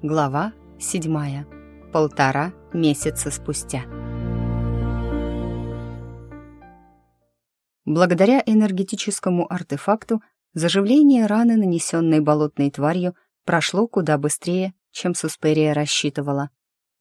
Глава седьмая. Полтора месяца спустя. Благодаря энергетическому артефакту заживление раны, нанесенной болотной тварью, прошло куда быстрее, чем Сусперия рассчитывала.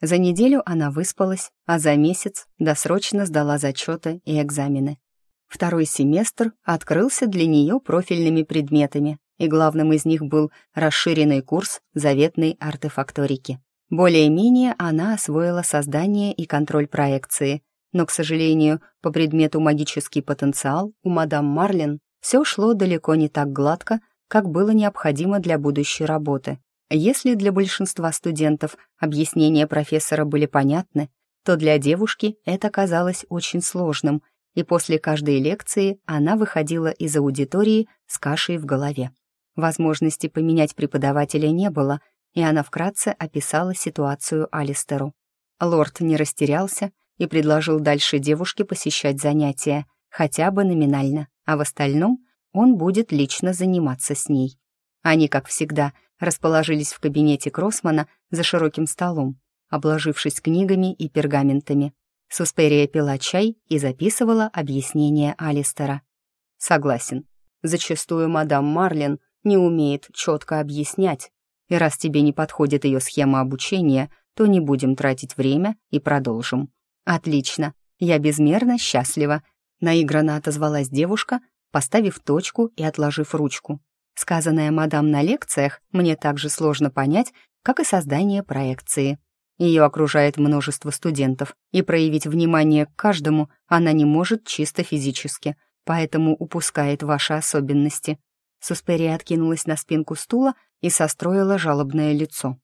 За неделю она выспалась, а за месяц досрочно сдала зачеты и экзамены. Второй семестр открылся для нее профильными предметами, и главным из них был расширенный курс заветной артефакторики. Более-менее она освоила создание и контроль проекции, но, к сожалению, по предмету магический потенциал у мадам Марлин все шло далеко не так гладко, как было необходимо для будущей работы. Если для большинства студентов объяснения профессора были понятны, то для девушки это казалось очень сложным, и после каждой лекции она выходила из аудитории с кашей в голове. Возможности поменять преподавателя не было, и она вкратце описала ситуацию Алистеру. Лорд не растерялся и предложил дальше девушке посещать занятия, хотя бы номинально, а в остальном он будет лично заниматься с ней. Они, как всегда, расположились в кабинете Кроссмана за широким столом, обложившись книгами и пергаментами. Сусперия пила чай и записывала объяснения Алистера. «Согласен. Зачастую мадам Марлин не умеет четко объяснять. И раз тебе не подходит ее схема обучения, то не будем тратить время и продолжим. Отлично, я безмерно счастлива. Наигранно отозвалась девушка, поставив точку и отложив ручку. Сказанное мадам на лекциях мне также сложно понять, как и создание проекции. Ее окружает множество студентов, и проявить внимание к каждому она не может чисто физически, поэтому упускает ваши особенности. Сусперия откинулась на спинку стула и состроила жалобное лицо.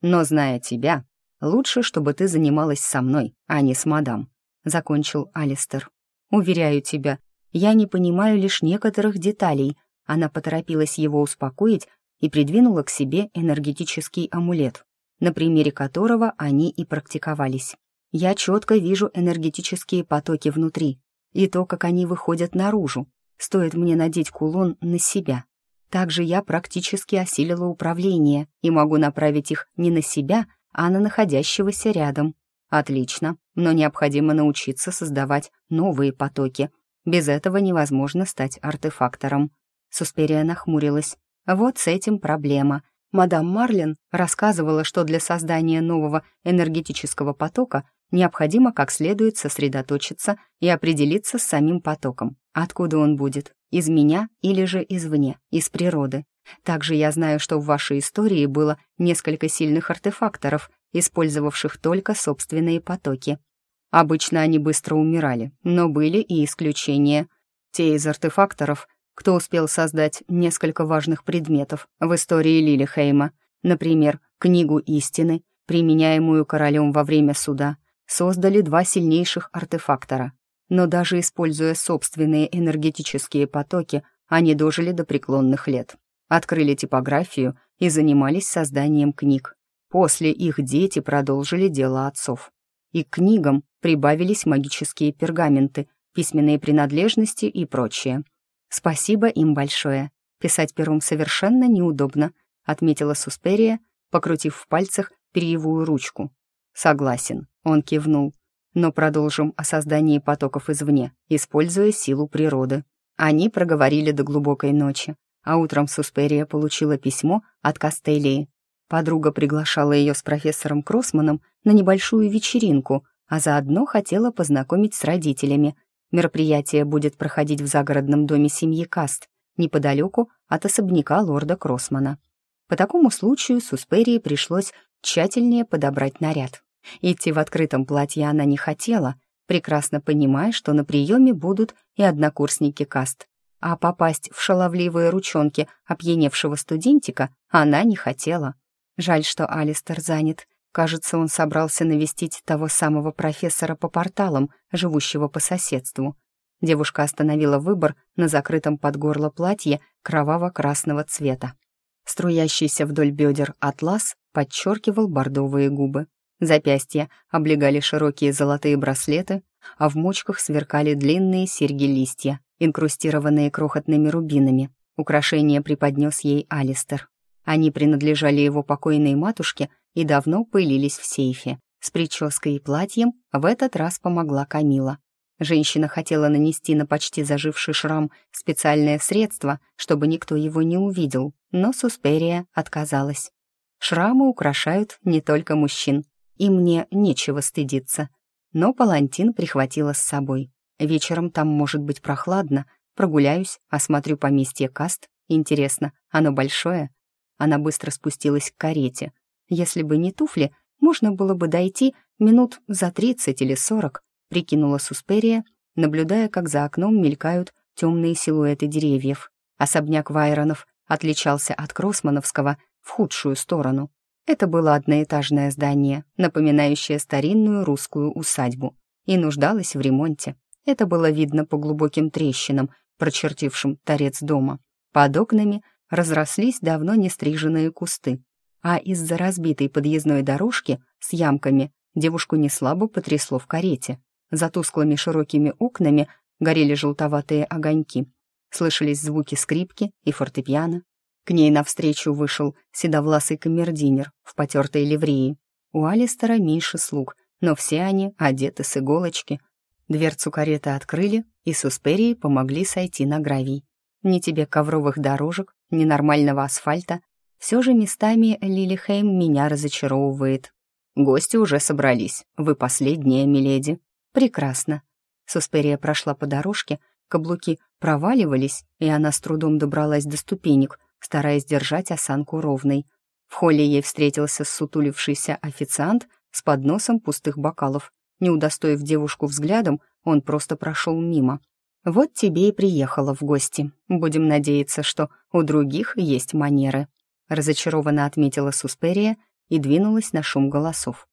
«Но, зная тебя, лучше, чтобы ты занималась со мной, а не с мадам», — закончил Алистер. «Уверяю тебя, я не понимаю лишь некоторых деталей». Она поторопилась его успокоить и придвинула к себе энергетический амулет, на примере которого они и практиковались. «Я четко вижу энергетические потоки внутри и то, как они выходят наружу, Стоит мне надеть кулон на себя. Также я практически осилила управление и могу направить их не на себя, а на находящегося рядом. Отлично, но необходимо научиться создавать новые потоки. Без этого невозможно стать артефактором. Сусперия нахмурилась. Вот с этим проблема. Мадам Марлин рассказывала, что для создания нового энергетического потока необходимо как следует сосредоточиться и определиться с самим потоком. Откуда он будет? Из меня или же извне, из природы? Также я знаю, что в вашей истории было несколько сильных артефакторов, использовавших только собственные потоки. Обычно они быстро умирали, но были и исключения. Те из артефакторов, кто успел создать несколько важных предметов в истории Лилихейма, например, книгу истины, применяемую королем во время суда, создали два сильнейших артефактора. Но даже используя собственные энергетические потоки, они дожили до преклонных лет. Открыли типографию и занимались созданием книг. После их дети продолжили дело отцов. И к книгам прибавились магические пергаменты, письменные принадлежности и прочее. Спасибо им большое. Писать пером совершенно неудобно, отметила Сусперия, покрутив в пальцах перьевую ручку. Согласен. Он кивнул. Но продолжим о создании потоков извне, используя силу природы. Они проговорили до глубокой ночи, а утром Сусперия получила письмо от Кастелии. Подруга приглашала ее с профессором Кроссманом на небольшую вечеринку, а заодно хотела познакомить с родителями. Мероприятие будет проходить в загородном доме семьи Каст, неподалеку от особняка лорда Кроссмана. По такому случаю Сусперии пришлось тщательнее подобрать наряд. Идти в открытом платье она не хотела, прекрасно понимая, что на приеме будут и однокурсники каст. А попасть в шаловливые ручонки опьяневшего студентика она не хотела. Жаль, что Алистер занят. Кажется, он собрался навестить того самого профессора по порталам, живущего по соседству. Девушка остановила выбор на закрытом под горло платье кроваво-красного цвета. Струящийся вдоль бедер атлас подчеркивал бордовые губы. Запястья облегали широкие золотые браслеты, а в мочках сверкали длинные серьги-листья, инкрустированные крохотными рубинами. Украшение преподнес ей Алистер. Они принадлежали его покойной матушке и давно пылились в сейфе. С прической и платьем в этот раз помогла Камила. Женщина хотела нанести на почти заживший шрам специальное средство, чтобы никто его не увидел, но Сусперия отказалась. Шрамы украшают не только мужчин, и мне нечего стыдиться. Но палантин прихватила с собой. Вечером там может быть прохладно, прогуляюсь, осмотрю поместье Каст. Интересно, оно большое? Она быстро спустилась к карете. Если бы не туфли, можно было бы дойти минут за тридцать или сорок, прикинула Сусперия, наблюдая, как за окном мелькают темные силуэты деревьев. Особняк Вайронов отличался от Кроссмановского в худшую сторону. Это было одноэтажное здание, напоминающее старинную русскую усадьбу, и нуждалось в ремонте. Это было видно по глубоким трещинам, прочертившим торец дома. Под окнами разрослись давно не стриженные кусты, а из-за разбитой подъездной дорожки с ямками девушку неслабо потрясло в карете. За тусклыми широкими окнами горели желтоватые огоньки. Слышались звуки скрипки и фортепиано. К ней навстречу вышел седовласый камердинер в потертой ливреи. У Алистера меньше слуг, но все они одеты с иголочки. Дверцу кареты открыли, и Сусперии помогли сойти на гравий. Ни тебе ковровых дорожек, ни нормального асфальта. Все же местами Лилихейм меня разочаровывает. Гости уже собрались. Вы последняя, миледи. Прекрасно. Сусперия прошла по дорожке, каблуки проваливались, и она с трудом добралась до ступенек, стараясь держать осанку ровной. В холле ей встретился сутулившийся официант с подносом пустых бокалов. Не удостоив девушку взглядом, он просто прошел мимо. «Вот тебе и приехала в гости. Будем надеяться, что у других есть манеры», разочарованно отметила Сусперия и двинулась на шум голосов.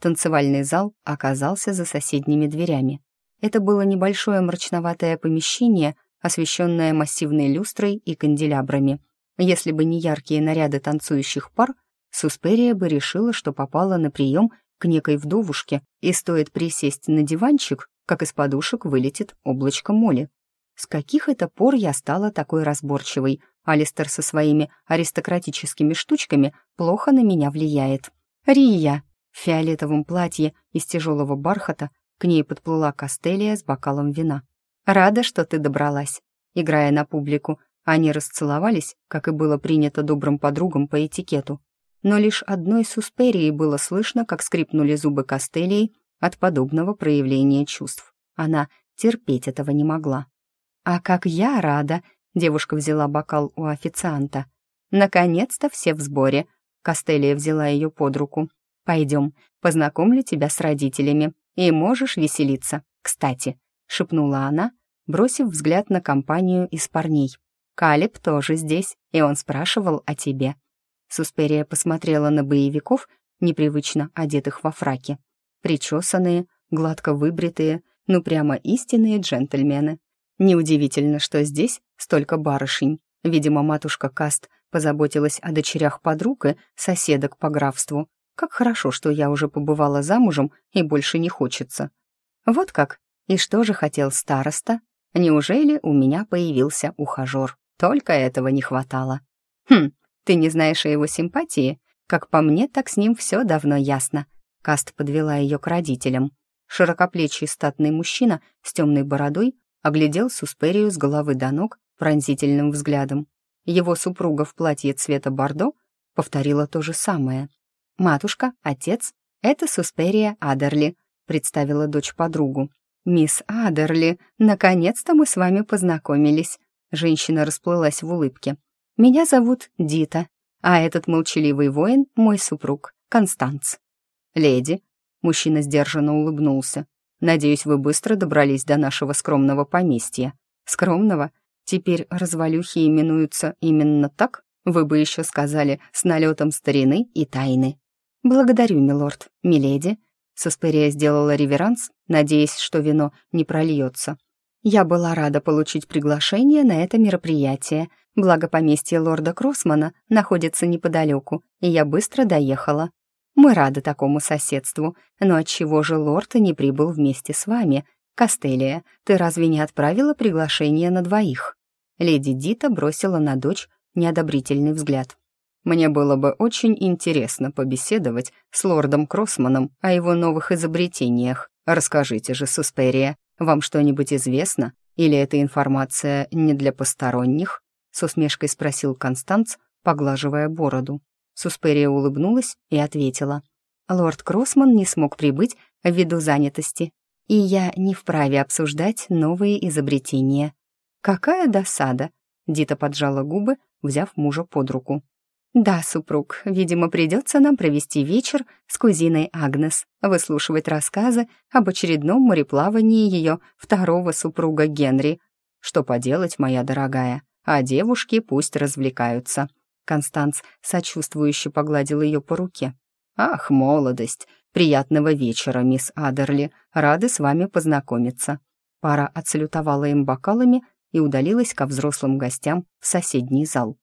Танцевальный зал оказался за соседними дверями. Это было небольшое мрачноватое помещение, освещенное массивной люстрой и канделябрами — если бы не яркие наряды танцующих пар, Сусперия бы решила, что попала на прием к некой вдовушке, и стоит присесть на диванчик, как из подушек вылетит облачко моли. С каких это пор я стала такой разборчивой? Алистер со своими аристократическими штучками плохо на меня влияет. Рия в фиолетовом платье из тяжелого бархата к ней подплыла Кастелия с бокалом вина. «Рада, что ты добралась». Играя на публику, они расцеловались, как и было принято добрым подругам по этикету. Но лишь одной Сусперии было слышно, как скрипнули зубы Костелии от подобного проявления чувств. Она терпеть этого не могла. «А как я рада!» — девушка взяла бокал у официанта. «Наконец-то все в сборе!» — Костелия взяла ее под руку. «Пойдем, познакомлю тебя с родителями, и можешь веселиться. Кстати», — шепнула она, бросив взгляд на компанию из парней. Калиб тоже здесь, и он спрашивал о тебе». Сусперия посмотрела на боевиков, непривычно одетых во фраке. Причесанные, гладко выбритые, ну прямо истинные джентльмены. Неудивительно, что здесь столько барышень. Видимо, матушка Каст позаботилась о дочерях подруг и соседок по графству. Как хорошо, что я уже побывала замужем и больше не хочется. Вот как. И что же хотел староста? Неужели у меня появился ухажер? Только этого не хватало. Хм, ты не знаешь о его симпатии? Как по мне, так с ним все давно ясно. Каст подвела ее к родителям. Широкоплечий статный мужчина с темной бородой оглядел Сусперию с головы до ног пронзительным взглядом. Его супруга в платье цвета бордо повторила то же самое. «Матушка, отец, это Сусперия Адерли», — представила дочь подругу. «Мисс Адерли, наконец-то мы с вами познакомились. Женщина расплылась в улыбке. «Меня зовут Дита, а этот молчаливый воин — мой супруг, Констанц». «Леди», — мужчина сдержанно улыбнулся, «надеюсь, вы быстро добрались до нашего скромного поместья». «Скромного? Теперь развалюхи именуются именно так? Вы бы еще сказали, с налетом старины и тайны». «Благодарю, милорд, миледи», Сосперия сделала реверанс, надеясь, что вино не прольется. Я была рада получить приглашение на это мероприятие, благо поместье лорда Кроссмана находится неподалеку, и я быстро доехала. Мы рады такому соседству, но отчего же лорд не прибыл вместе с вами? Кастелия, ты разве не отправила приглашение на двоих?» Леди Дита бросила на дочь неодобрительный взгляд. Мне было бы очень интересно побеседовать с лордом Кроссманом о его новых изобретениях. Расскажите же, Сусперия, вам что-нибудь известно? Или эта информация не для посторонних?» С усмешкой спросил Констанц, поглаживая бороду. Сусперия улыбнулась и ответила. «Лорд Кроссман не смог прибыть ввиду занятости, и я не вправе обсуждать новые изобретения». «Какая досада!» — Дита поджала губы, взяв мужа под руку. «Да, супруг, видимо, придется нам провести вечер с кузиной Агнес, выслушивать рассказы об очередном мореплавании ее второго супруга Генри. Что поделать, моя дорогая, а девушки пусть развлекаются». Констанц сочувствующе погладил ее по руке. «Ах, молодость! Приятного вечера, мисс Адерли. Рады с вами познакомиться». Пара отсалютовала им бокалами и удалилась ко взрослым гостям в соседний зал.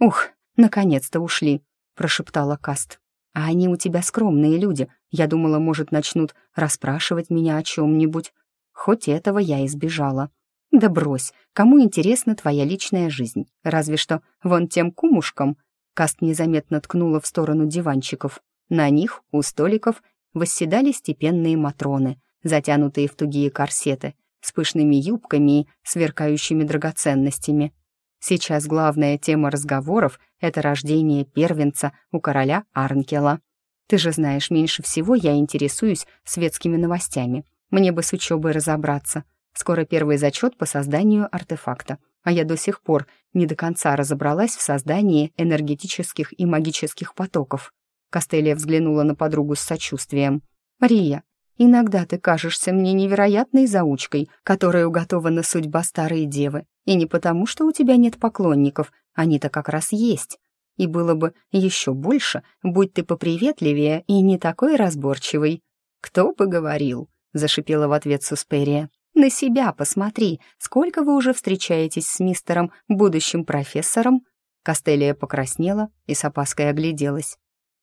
«Ух, наконец-то ушли», — прошептала Каст. «А они у тебя скромные люди. Я думала, может, начнут расспрашивать меня о чем-нибудь. Хоть этого я избежала». «Да брось, кому интересна твоя личная жизнь? Разве что вон тем кумушкам». Каст незаметно ткнула в сторону диванчиков. На них, у столиков, восседали степенные матроны, затянутые в тугие корсеты, с пышными юбками и сверкающими драгоценностями. Сейчас главная тема разговоров — это рождение первенца у короля Арнкела. Ты же знаешь, меньше всего я интересуюсь светскими новостями. Мне бы с учебой разобраться. Скоро первый зачет по созданию артефакта, а я до сих пор не до конца разобралась в создании энергетических и магических потоков. Костелия взглянула на подругу с сочувствием. «Рия, иногда ты кажешься мне невероятной заучкой, которой уготована судьба старой девы. И не потому, что у тебя нет поклонников, они-то как раз есть. И было бы еще больше, будь ты поприветливее и не такой разборчивый. «Кто бы говорил?» — зашипела в ответ Сусперия. «На себя посмотри, сколько вы уже встречаетесь с мистером, будущим профессором?» Костелия покраснела и с опаской огляделась.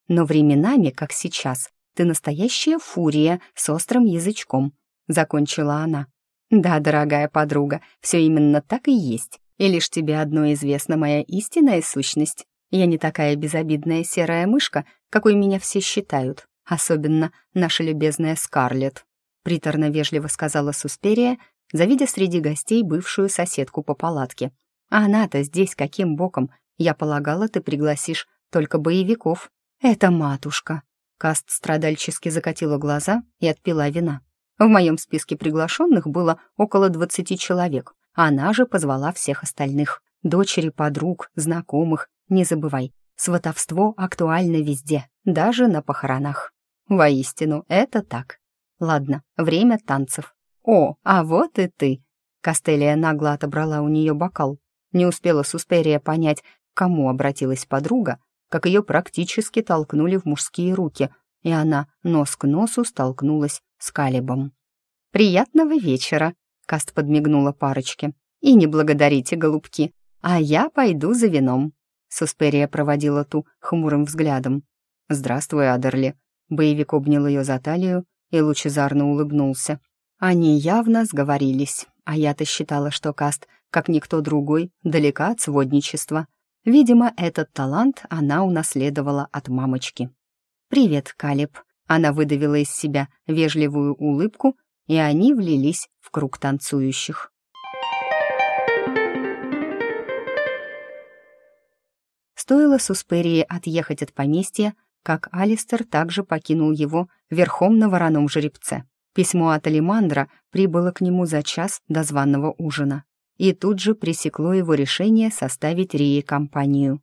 «Но временами, как сейчас, ты настоящая фурия с острым язычком», — закончила она. «Да, дорогая подруга, все именно так и есть. И лишь тебе одно известна моя истинная сущность. Я не такая безобидная серая мышка, какой меня все считают, особенно наша любезная Скарлетт», приторно-вежливо сказала Сусперия, завидя среди гостей бывшую соседку по палатке. «А она-то здесь каким боком? Я полагала, ты пригласишь только боевиков». «Это матушка», Каст страдальчески закатила глаза и отпила вина. В моем списке приглашенных было около двадцати человек. Она же позвала всех остальных. Дочери, подруг, знакомых. Не забывай, сватовство актуально везде, даже на похоронах. Воистину, это так. Ладно, время танцев. О, а вот и ты. Костелия нагло отобрала у нее бокал. Не успела Сусперия понять, к кому обратилась подруга, как ее практически толкнули в мужские руки, и она нос к носу столкнулась с Калибом. «Приятного вечера!» — Каст подмигнула парочке. «И не благодарите, голубки, а я пойду за вином». Сусперия проводила ту хмурым взглядом. «Здравствуй, Адерли!» Боевик обнял ее за талию и лучезарно улыбнулся. Они явно сговорились, а я-то считала, что Каст, как никто другой, далека от сводничества. Видимо, этот талант она унаследовала от мамочки. «Привет, Калиб!» Она выдавила из себя вежливую улыбку, и они влились в круг танцующих. Стоило Сусперии отъехать от поместья, как Алистер также покинул его верхом на вороном жеребце. Письмо от Алимандра прибыло к нему за час до званного ужина, и тут же пресекло его решение составить Рии компанию.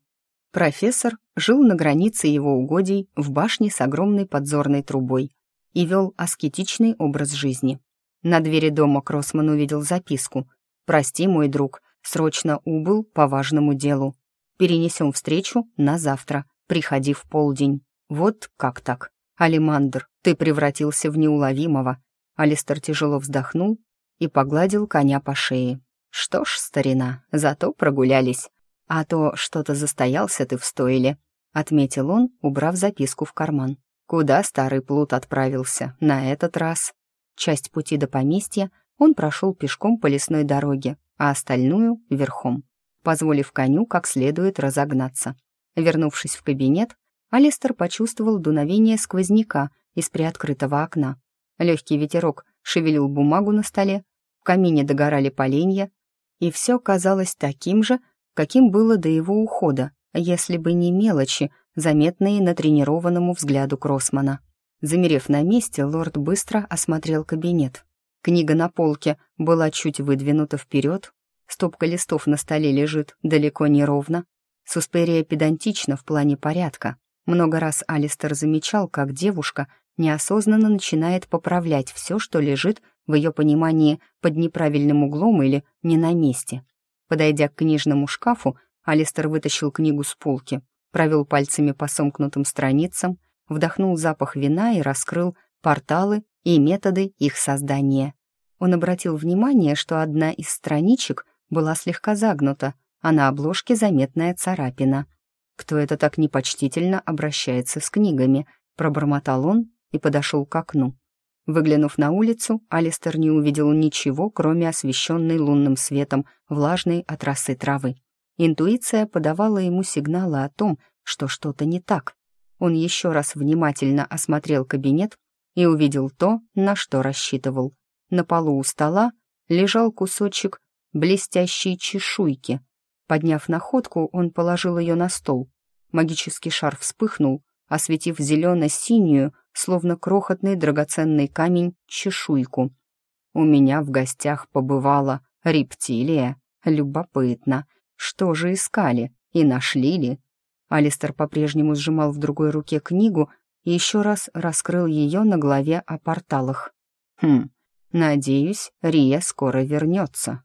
Профессор жил на границе его угодий в башне с огромной подзорной трубой и вел аскетичный образ жизни. На двери дома Кроссман увидел записку «Прости, мой друг, срочно убыл по важному делу. Перенесем встречу на завтра, приходи в полдень». Вот как так? Алимандр, ты превратился в неуловимого. Алистер тяжело вздохнул и погладил коня по шее. Что ж, старина, зато прогулялись. «А то что-то застоялся ты в стойле», — отметил он, убрав записку в карман. «Куда старый плут отправился на этот раз?» Часть пути до поместья он прошел пешком по лесной дороге, а остальную — верхом, позволив коню как следует разогнаться. Вернувшись в кабинет, Алистер почувствовал дуновение сквозняка из приоткрытого окна. Легкий ветерок шевелил бумагу на столе, в камине догорали поленья, и все казалось таким же, каким было до его ухода, если бы не мелочи, заметные натренированному взгляду Кроссмана. Замерев на месте, лорд быстро осмотрел кабинет. Книга на полке была чуть выдвинута вперед, стопка листов на столе лежит далеко не ровно. Сусперия педантична в плане порядка. Много раз Алистер замечал, как девушка неосознанно начинает поправлять все, что лежит в ее понимании под неправильным углом или не на месте. Подойдя к книжному шкафу, Алистер вытащил книгу с полки, провел пальцами по сомкнутым страницам, вдохнул запах вина и раскрыл порталы и методы их создания. Он обратил внимание, что одна из страничек была слегка загнута, а на обложке заметная царапина. «Кто это так непочтительно обращается с книгами?» — пробормотал он и подошел к окну. Выглянув на улицу, Алистер не увидел ничего, кроме освещенной лунным светом влажной от росы травы. Интуиция подавала ему сигналы о том, что что-то не так. Он еще раз внимательно осмотрел кабинет и увидел то, на что рассчитывал. На полу у стола лежал кусочек блестящей чешуйки. Подняв находку, он положил ее на стол. Магический шар вспыхнул, осветив зелено-синюю, словно крохотный драгоценный камень, чешуйку. У меня в гостях побывала рептилия. Любопытно, что же искали и нашли ли? Алистер по-прежнему сжимал в другой руке книгу и еще раз раскрыл ее на главе о порталах. Хм, надеюсь, Рия скоро вернется.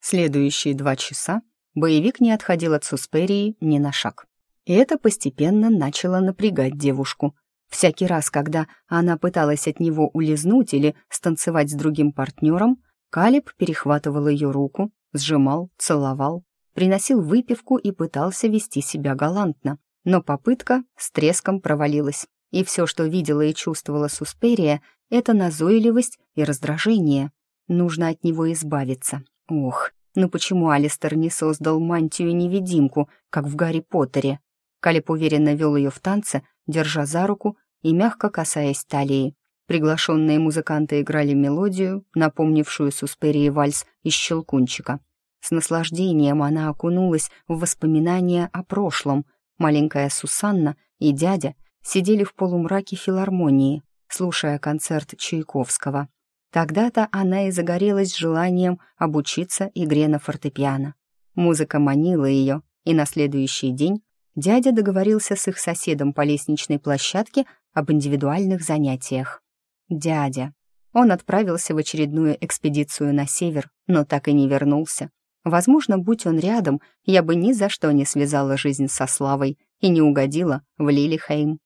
Следующие два часа боевик не отходил от Сусперии ни на шаг. И это постепенно начало напрягать девушку. Всякий раз, когда она пыталась от него улизнуть или станцевать с другим партнером, Калиб перехватывал ее руку, сжимал, целовал, приносил выпивку и пытался вести себя галантно. Но попытка с треском провалилась, и все, что видела и чувствовала Сусперия, это назойливость и раздражение. Нужно от него избавиться. Ох, ну почему Алистер не создал мантию-невидимку, как в Гарри Поттере? Калип уверенно вел ее в танце, держа за руку и мягко касаясь талии. Приглашенные музыканты играли мелодию, напомнившую Сусперии вальс из «Щелкунчика». С наслаждением она окунулась в воспоминания о прошлом. Маленькая Сусанна и дядя сидели в полумраке филармонии, слушая концерт Чайковского. Тогда-то она и загорелась желанием обучиться игре на фортепиано. Музыка манила ее, и на следующий день дядя договорился с их соседом по лестничной площадке об индивидуальных занятиях дядя. Он отправился в очередную экспедицию на север, но так и не вернулся. Возможно, будь он рядом, я бы ни за что не связала жизнь со Славой и не угодила в Лилихейм.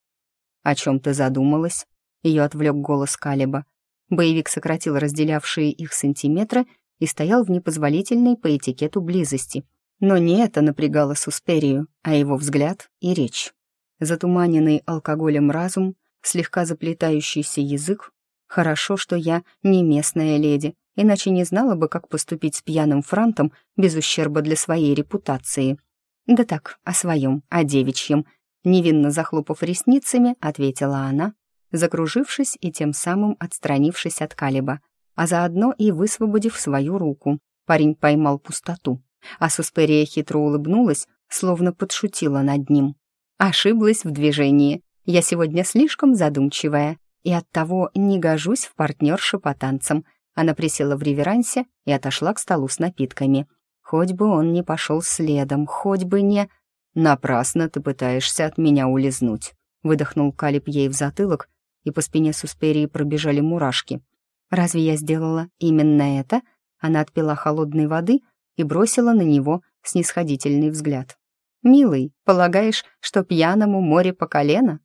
«О чем ты задумалась?» Ее отвлек голос Калиба. Боевик сократил разделявшие их сантиметры и стоял в непозволительной по этикету близости. Но не это напрягало Сусперию, а его взгляд и речь. Затуманенный алкоголем разум, слегка заплетающийся язык, Хорошо, что я не местная леди, иначе не знала бы, как поступить с пьяным франтом без ущерба для своей репутации. Да так, о своем, о девичьем. Невинно захлопав ресницами, ответила она, закружившись и тем самым отстранившись от Калиба, а заодно и высвободив свою руку. Парень поймал пустоту, а Сусперия хитро улыбнулась, словно подшутила над ним. Ошиблась в движении. Я сегодня слишком задумчивая и оттого не гожусь в партнерши по танцам. Она присела в реверансе и отошла к столу с напитками. Хоть бы он не пошел следом, хоть бы не... «Напрасно ты пытаешься от меня улизнуть», — выдохнул Калиб ей в затылок, и по спине Сусперии пробежали мурашки. «Разве я сделала именно это?» Она отпила холодной воды и бросила на него снисходительный взгляд. «Милый, полагаешь, что пьяному море по колено?»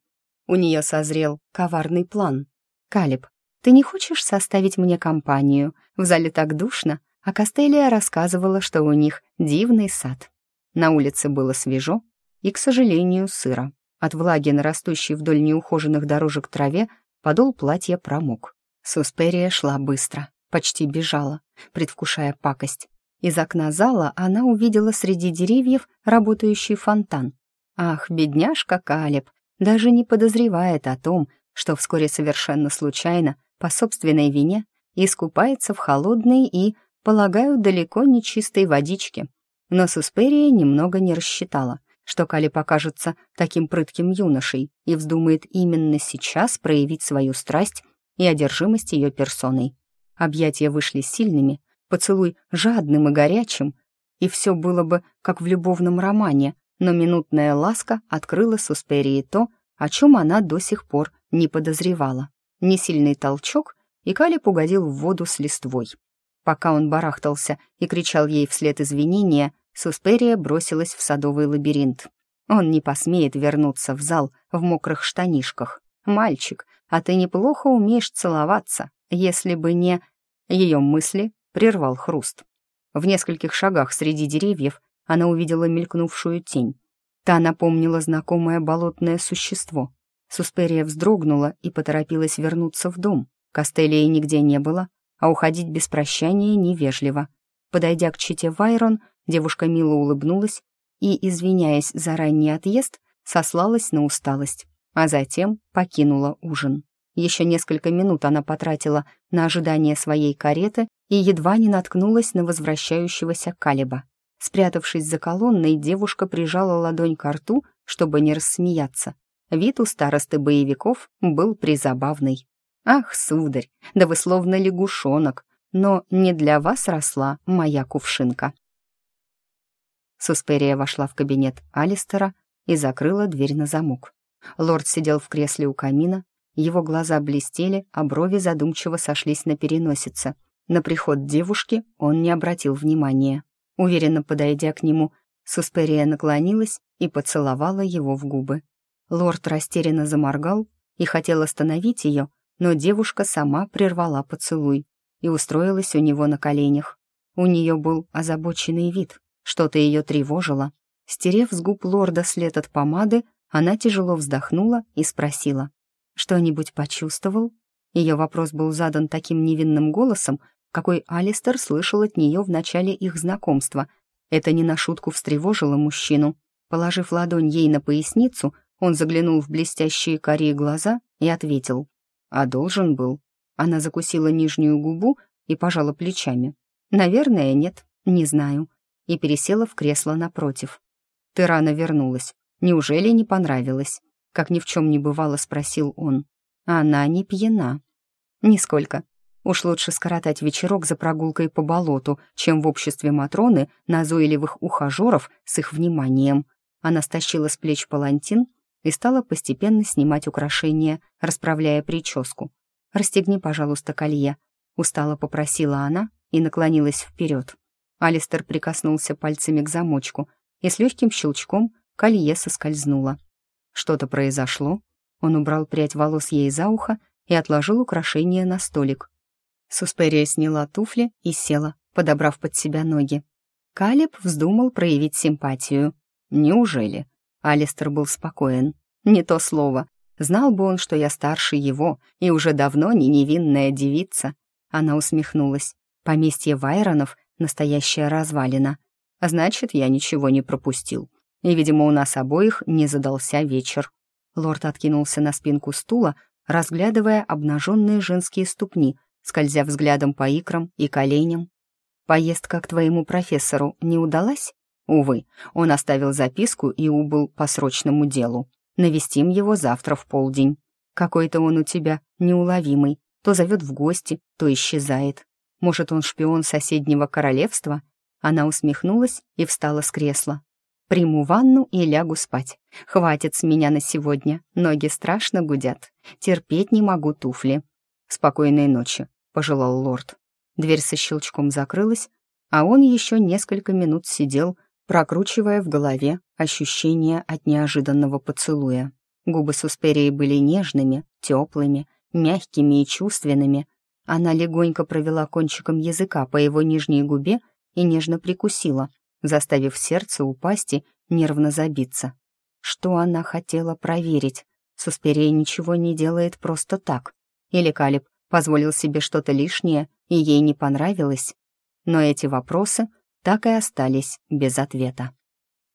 У нее созрел коварный план. «Калиб, ты не хочешь составить мне компанию? В зале так душно, а Костелия рассказывала, что у них дивный сад. На улице было свежо и, к сожалению, сыро. От влаги, нарастущей вдоль неухоженных дорожек траве, подол платья промок. Сусперия шла быстро, почти бежала, предвкушая пакость. Из окна зала она увидела среди деревьев работающий фонтан. Ах, бедняжка Калеб, даже не подозревает о том, что вскоре совершенно случайно, по собственной вине, искупается в холодной и, полагаю, далеко не чистой водичке. Но Сусперия немного не рассчитала, что Кали покажется таким прытким юношей и вздумает именно сейчас проявить свою страсть и одержимость ее персоной. Объятия вышли сильными, поцелуй жадным и горячим, и все было бы, как в любовном романе, но минутная ласка открыла Сусперии то, о чем она до сих пор не подозревала. Несильный толчок, и Калиб угодил в воду с листвой. Пока он барахтался и кричал ей вслед извинения, Сусперия бросилась в садовый лабиринт. Он не посмеет вернуться в зал в мокрых штанишках. «Мальчик, а ты неплохо умеешь целоваться, если бы не...» Ее мысли прервал хруст. В нескольких шагах среди деревьев она увидела мелькнувшую тень. Та напомнила знакомое болотное существо. Сусперия вздрогнула и поторопилась вернуться в дом. Костелии нигде не было, а уходить без прощания невежливо. Подойдя к чите Вайрон, девушка мило улыбнулась и, извиняясь за ранний отъезд, сослалась на усталость, а затем покинула ужин. Еще несколько минут она потратила на ожидание своей кареты и едва не наткнулась на возвращающегося Калиба. Спрятавшись за колонной, девушка прижала ладонь к рту, чтобы не рассмеяться. Вид у старосты боевиков был призабавный. «Ах, сударь, да вы словно лягушонок, но не для вас росла моя кувшинка». Сусперия вошла в кабинет Алистера и закрыла дверь на замок. Лорд сидел в кресле у камина, его глаза блестели, а брови задумчиво сошлись на переносице. На приход девушки он не обратил внимания. Уверенно подойдя к нему, Сусперия наклонилась и поцеловала его в губы. Лорд растерянно заморгал и хотел остановить ее, но девушка сама прервала поцелуй и устроилась у него на коленях. У нее был озабоченный вид, что-то ее тревожило. Стерев с губ лорда след от помады, она тяжело вздохнула и спросила. «Что-нибудь почувствовал?» Ее вопрос был задан таким невинным голосом, какой Алистер слышал от нее в начале их знакомства. Это не на шутку встревожило мужчину. Положив ладонь ей на поясницу, он заглянул в блестящие карие глаза и ответил. «А должен был». Она закусила нижнюю губу и пожала плечами. «Наверное, нет, не знаю». И пересела в кресло напротив. «Ты рано вернулась. Неужели не понравилось?» Как ни в чем не бывало, спросил он. «Она не пьяна». «Нисколько. Уж лучше скоротать вечерок за прогулкой по болоту, чем в обществе Матроны назойливых ухажеров с их вниманием. Она стащила с плеч палантин и стала постепенно снимать украшения, расправляя прическу. «Расстегни, пожалуйста, колье», — устало попросила она и наклонилась вперед. Алистер прикоснулся пальцами к замочку, и с легким щелчком колье соскользнуло. Что-то произошло. Он убрал прядь волос ей за ухо и отложил украшение на столик. Сусперия сняла туфли и села, подобрав под себя ноги. Калеб вздумал проявить симпатию. «Неужели?» Алистер был спокоен. «Не то слово. Знал бы он, что я старше его и уже давно не невинная девица». Она усмехнулась. «Поместье Вайронов — настоящая развалина. А значит, я ничего не пропустил. И, видимо, у нас обоих не задался вечер». Лорд откинулся на спинку стула, разглядывая обнаженные женские ступни — скользя взглядом по икрам и коленям. «Поездка к твоему профессору не удалась?» «Увы, он оставил записку и убыл по срочному делу. Навестим его завтра в полдень. Какой-то он у тебя неуловимый, то зовет в гости, то исчезает. Может, он шпион соседнего королевства?» Она усмехнулась и встала с кресла. «Приму ванну и лягу спать. Хватит с меня на сегодня, ноги страшно гудят. Терпеть не могу туфли. «Спокойной ночи», — пожелал лорд. Дверь со щелчком закрылась, а он еще несколько минут сидел, прокручивая в голове ощущения от неожиданного поцелуя. Губы Сусперии были нежными, теплыми, мягкими и чувственными. Она легонько провела кончиком языка по его нижней губе и нежно прикусила, заставив сердце упасть и нервно забиться. Что она хотела проверить? Сусперия ничего не делает просто так. Или Калиб позволил себе что-то лишнее, и ей не понравилось? Но эти вопросы так и остались без ответа.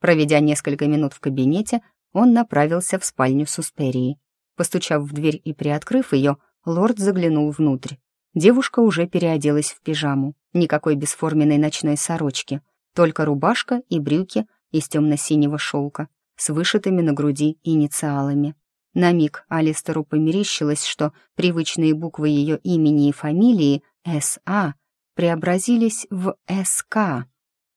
Проведя несколько минут в кабинете, он направился в спальню Сусперии. Постучав в дверь и приоткрыв ее, лорд заглянул внутрь. Девушка уже переоделась в пижаму, никакой бесформенной ночной сорочки, только рубашка и брюки из темно-синего шелка с вышитыми на груди инициалами. На миг Алистеру померещилось, что привычные буквы ее имени и фамилии «С.А.» преобразились в «СК».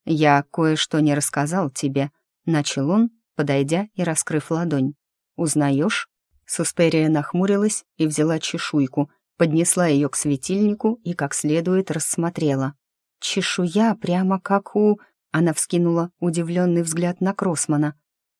«Я кое-что не рассказал тебе», — начал он, подойдя и раскрыв ладонь. «Узнаешь?» Сусперия нахмурилась и взяла чешуйку, поднесла ее к светильнику и как следует рассмотрела. «Чешуя прямо как у...» Она вскинула удивленный взгляд на Кроссмана.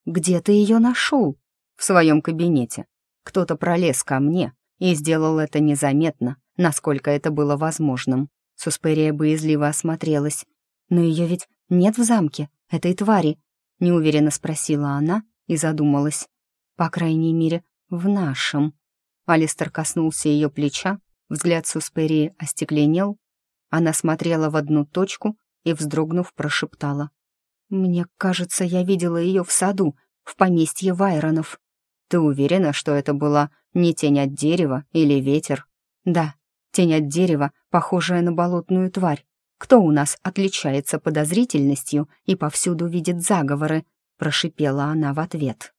«Где ты ее нашел?» «В своем кабинете. Кто-то пролез ко мне и сделал это незаметно, насколько это было возможным». Сусперия боязливо осмотрелась. «Но ее ведь нет в замке, этой твари», — неуверенно спросила она и задумалась. «По крайней мере, в нашем». Алистер коснулся ее плеча, взгляд Сусперии остекленел. Она смотрела в одну точку и, вздрогнув, прошептала. «Мне кажется, я видела ее в саду, в поместье Вайронов». «Ты уверена, что это была не тень от дерева или ветер?» «Да, тень от дерева, похожая на болотную тварь. Кто у нас отличается подозрительностью и повсюду видит заговоры?» прошипела она в ответ.